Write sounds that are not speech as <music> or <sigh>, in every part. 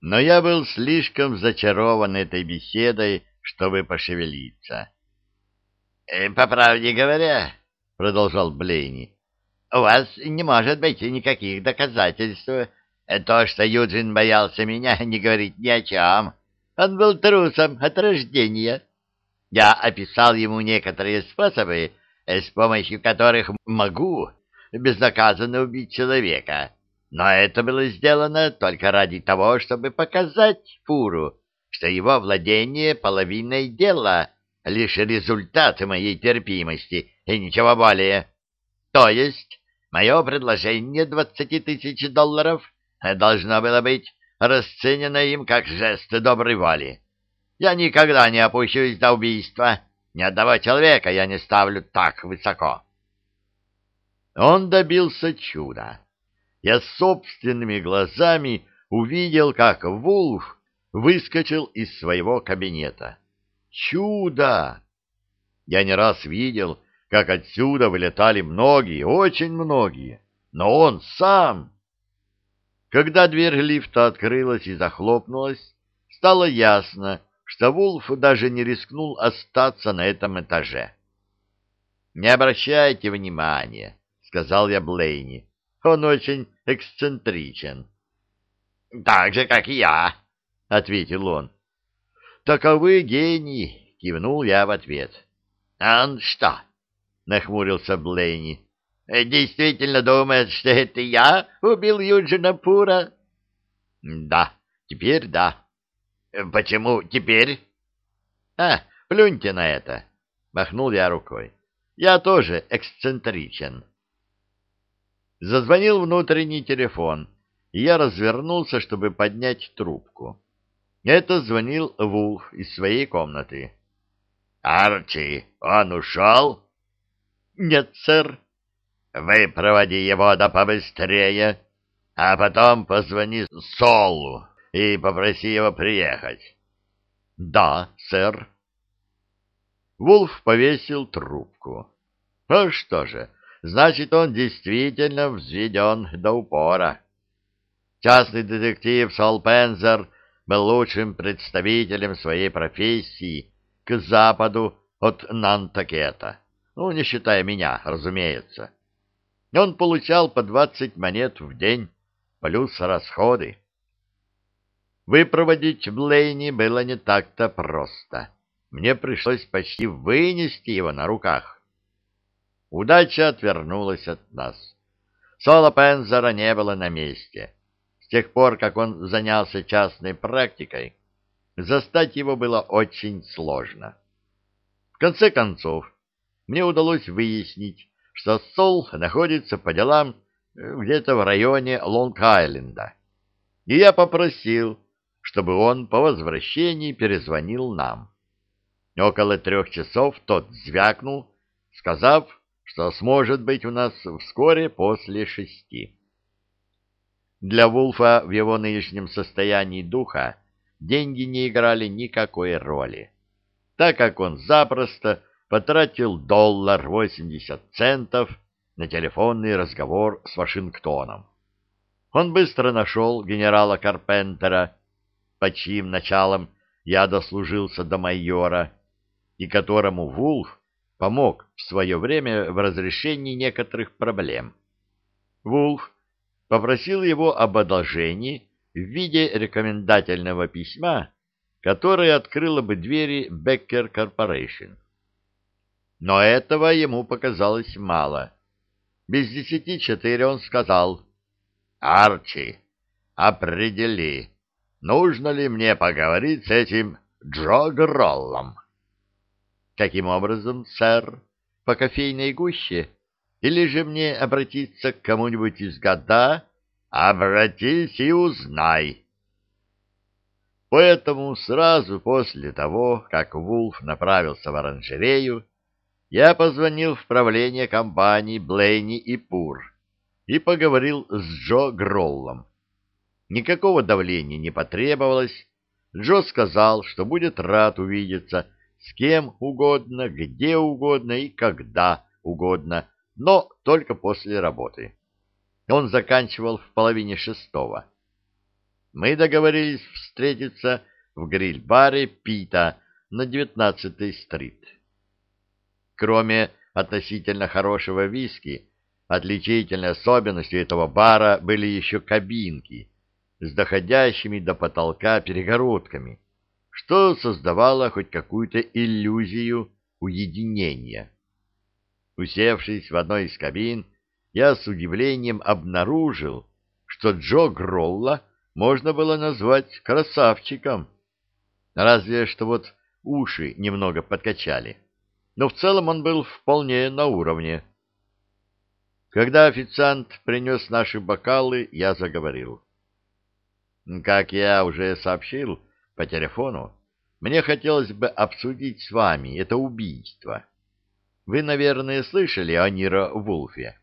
Но я был слишком зачарован этой беседой, чтобы пошевелиться. «Э, «По правде говоря, — продолжал Блейни, — у вас не может быть никаких доказательств. То, что Юджин боялся меня, <laughs> не говорит ни о чем. Он был трусом от рождения. Я описал ему некоторые способы, с помощью которых могу безнаказанно убить человека. Но это было сделано только ради того, чтобы показать Фуру, что его владение половиной дела — лишь результат моей терпимости и ничего более. То есть мое предложение двадцати тысяч долларов должно было быть расценено им как жест доброй воли. Я никогда не опущусь до убийства. Ни одного человека я не ставлю так высоко. Он добился чуда. Я собственными глазами увидел, как Вулф выскочил из своего кабинета. Чудо! Я не раз видел, как отсюда вылетали многие, очень многие, но он сам... Когда дверь лифта открылась и захлопнулась, стало ясно, что Вулф даже не рискнул остаться на этом этаже. «Не обращайте внимания», — сказал я Блейни. «Он очень эксцентричен». «Так же, как я», — ответил он. «Таковы гений», — кивнул я в ответ. «Он что?» — нахмурился Блейни. «Действительно думает, что это я убил Юджина Пура?» «Да, теперь да». Почему теперь? А, плюньте на это, махнул я рукой. Я тоже эксцентричен. Зазвонил внутренний телефон, и я развернулся, чтобы поднять трубку. Это звонил Вулф из своей комнаты. «Арчи, он ушел?» «Нет, сэр». «Вы проводи его да побыстрее, а потом позвони Солу и попроси его приехать. — Да, сэр. Вулф повесил трубку. Ну что же, значит, он действительно взведен до упора. Частный детектив Сол Пензер был лучшим представителем своей профессии к западу от Нантакета. Ну, не считая меня, разумеется. Он получал по двадцать монет в день, плюс расходы. Выпроводить Блейни было не так-то просто. Мне пришлось почти вынести его на руках. Удача отвернулась от нас. Соло Пензера не было на месте. С тех пор, как он занялся частной практикой, застать его было очень сложно. В конце концов, мне удалось выяснить, что Сол находится по делам э, где-то в районе Лонг-Айленда. И я попросил чтобы он по возвращении перезвонил нам. Около трех часов тот звякнул, сказав, что сможет быть у нас вскоре после шести. Для Вулфа в его нынешнем состоянии духа деньги не играли никакой роли, так как он запросто потратил доллар восемьдесят центов на телефонный разговор с Вашингтоном. Он быстро нашел генерала Карпентера под чьим началом я дослужился до майора, и которому Вулф помог в свое время в разрешении некоторых проблем. Вулф попросил его об одолжении в виде рекомендательного письма, которое открыло бы двери Беккер Корпорейшн. Но этого ему показалось мало. Без десяти четыре он сказал, «Арчи, определи, нужно ли мне поговорить с этим Джо Гроллом? — Каким образом, сэр? По кофейной гуще? Или же мне обратиться к кому-нибудь из года? — Обратись и узнай. Поэтому сразу после того, как Вулф направился в оранжерею, я позвонил в правление компании Блейни и Пур и поговорил с Джо Гроллом Никакого давления не потребовалось. Джо сказал, что будет рад увидеться с кем угодно, где угодно и когда угодно, но только после работы. Он заканчивал в половине шестого. мы договорились встретиться в гриль-баре Пита на 19-й стрит. Кроме относительно хорошего виски, отличительной особенностью этого бара были еще кабинки с доходящими до потолка перегородками, что создавало хоть какую-то иллюзию уединения. Усевшись в одной из кабин, я с удивлением обнаружил, что Джо Гролла можно было назвать красавчиком. Разве что вот уши немного подкачали. Но в целом он был вполне на уровне. Когда официант принес наши бокалы, я заговорил. Как я уже сообщил по телефону, мне хотелось бы обсудить с вами это убийство. Вы, наверное, слышали о Ниро Вулфе.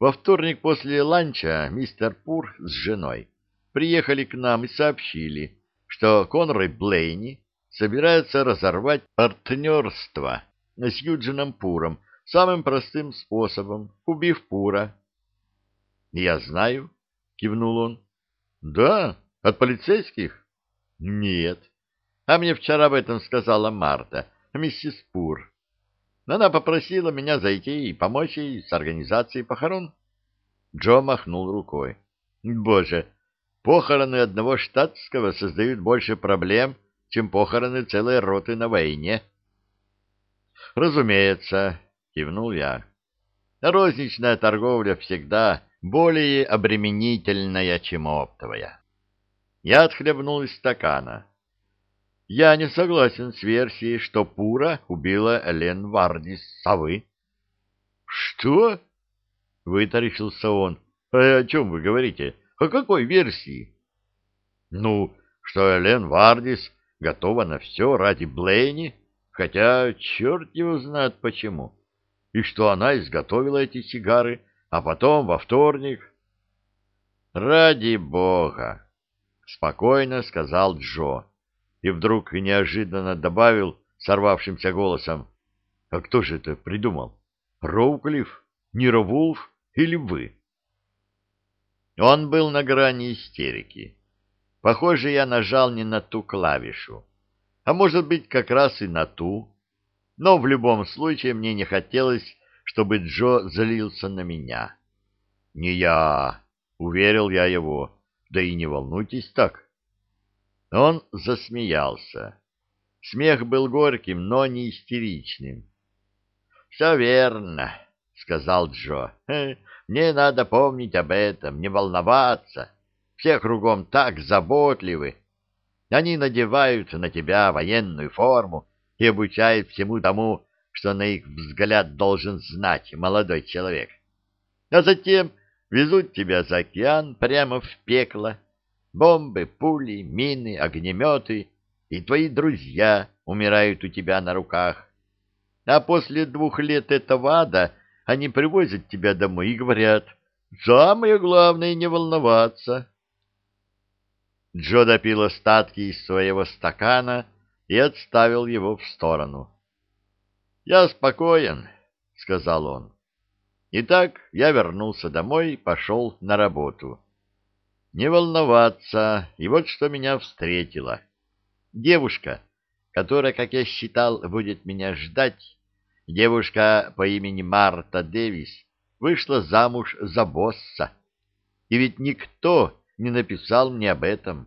Во вторник после ланча мистер Пур с женой приехали к нам и сообщили, что Конрой Блейни собирается разорвать партнерство с Юджином Пуром самым простым способом, убив Пура. — Я знаю, — кивнул он. — Да, от полицейских? — Нет. А мне вчера об этом сказала Марта, миссис Пур. Она попросила меня зайти и помочь ей с организацией похорон. Джо махнул рукой. — Боже, похороны одного штатского создают больше проблем, чем похороны целой роты на войне. — Разумеется, — кивнул я. — Розничная торговля всегда более обременительная, чем оптовая. Я отхлебнул из стакана. Я не согласен с версией, что Пура убила Элен Вардис. А вы? — Что? — вытаращился он. — А о чем вы говорите? О какой версии? — Ну, что Элен Вардис готова на все ради Блейни, хотя черт его знает почему. И что она изготовила эти сигары, а потом во вторник... — Ради бога! — спокойно сказал Джо. И вдруг неожиданно добавил сорвавшимся голосом. — А кто же это придумал? Роуклифф? Ниро Вулф или вы? Он был на грани истерики. Похоже, я нажал не на ту клавишу. А может быть, как раз и на ту. Но в любом случае мне не хотелось, чтобы Джо злился на меня. «Не я», — уверил я его, — «да и не волнуйтесь так». Он засмеялся. Смех был горьким, но не истеричным. «Все верно», — сказал Джо. «Мне надо помнить об этом, не волноваться. Все кругом так заботливы. Они надевают на тебя военную форму и обучают всему тому, что на их взгляд должен знать молодой человек. А затем везут тебя за океан прямо в пекло. Бомбы, пули, мины, огнеметы, и твои друзья умирают у тебя на руках. А после двух лет этого ада они привозят тебя домой и говорят, «Самое главное — не волноваться». Джо допил остатки из своего стакана и отставил его в сторону. «Я спокоен», — сказал он. Итак, я вернулся домой и пошел на работу. Не волноваться, и вот что меня встретило. Девушка, которая, как я считал, будет меня ждать, девушка по имени Марта Дэвис, вышла замуж за босса. И ведь никто не написал мне об этом.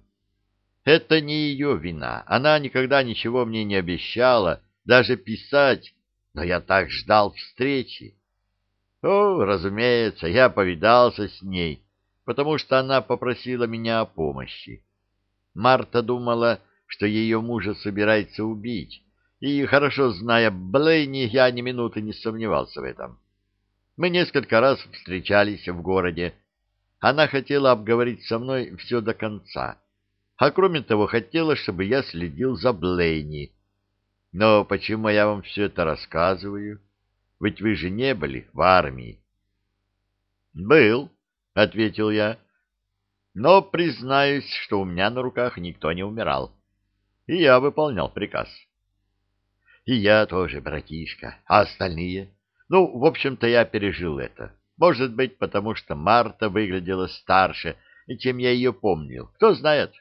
Это не ее вина. Она никогда ничего мне не обещала, даже писать, но я так ждал встречи. О, разумеется, я повидался с ней, потому что она попросила меня о помощи. Марта думала, что ее мужа собирается убить, и, хорошо зная Блейни, я ни минуты не сомневался в этом. Мы несколько раз встречались в городе, она хотела обговорить со мной все до конца. А кроме того, хотела, чтобы я следил за Блейни. Но почему я вам все это рассказываю? Ведь вы же не были в армии. «Был», — ответил я. «Но признаюсь, что у меня на руках никто не умирал. И я выполнял приказ». «И я тоже, братишка. А остальные?» «Ну, в общем-то, я пережил это. Может быть, потому что Марта выглядела старше, чем я ее помнил. Кто знает.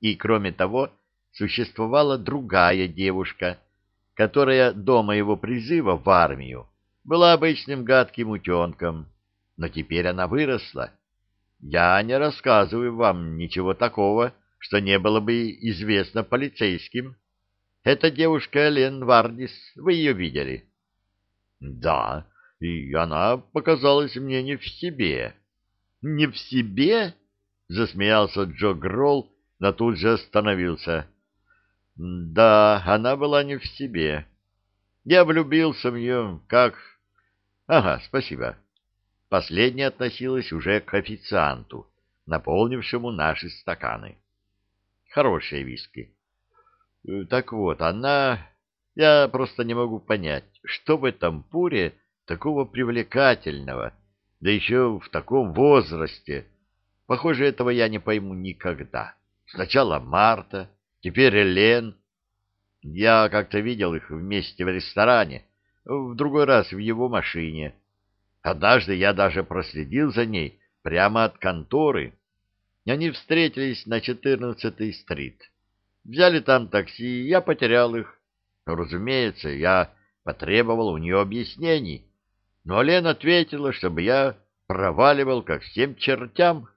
И, кроме того, существовала другая девушка, которая до моего призыва в армию была обычным гадким утенком, но теперь она выросла. Я не рассказываю вам ничего такого, что не было бы известно полицейским. Это девушка Элен Вардис, вы ее видели? — Да, и она показалась мне не в себе. — Не в себе? — засмеялся Джо Гролл, но тут же остановился. — Да, она была не в себе. Я влюбился в нее, как... Ага, спасибо. Последняя относилась уже к официанту, наполнившему наши стаканы. Хорошие виски. Так вот, она... Я просто не могу понять, что в этом пуре такого привлекательного, да еще в таком возрасте. Похоже, этого я не пойму никогда. Сначала Марта, теперь Элен. Я как-то видел их вместе в ресторане, в другой раз в его машине. Однажды я даже проследил за ней прямо от конторы. Они встретились на 14-й стрит. Взяли там такси, я потерял их. Разумеется, я потребовал у нее объяснений, но Лен ответила, чтобы я проваливал ко всем чертям.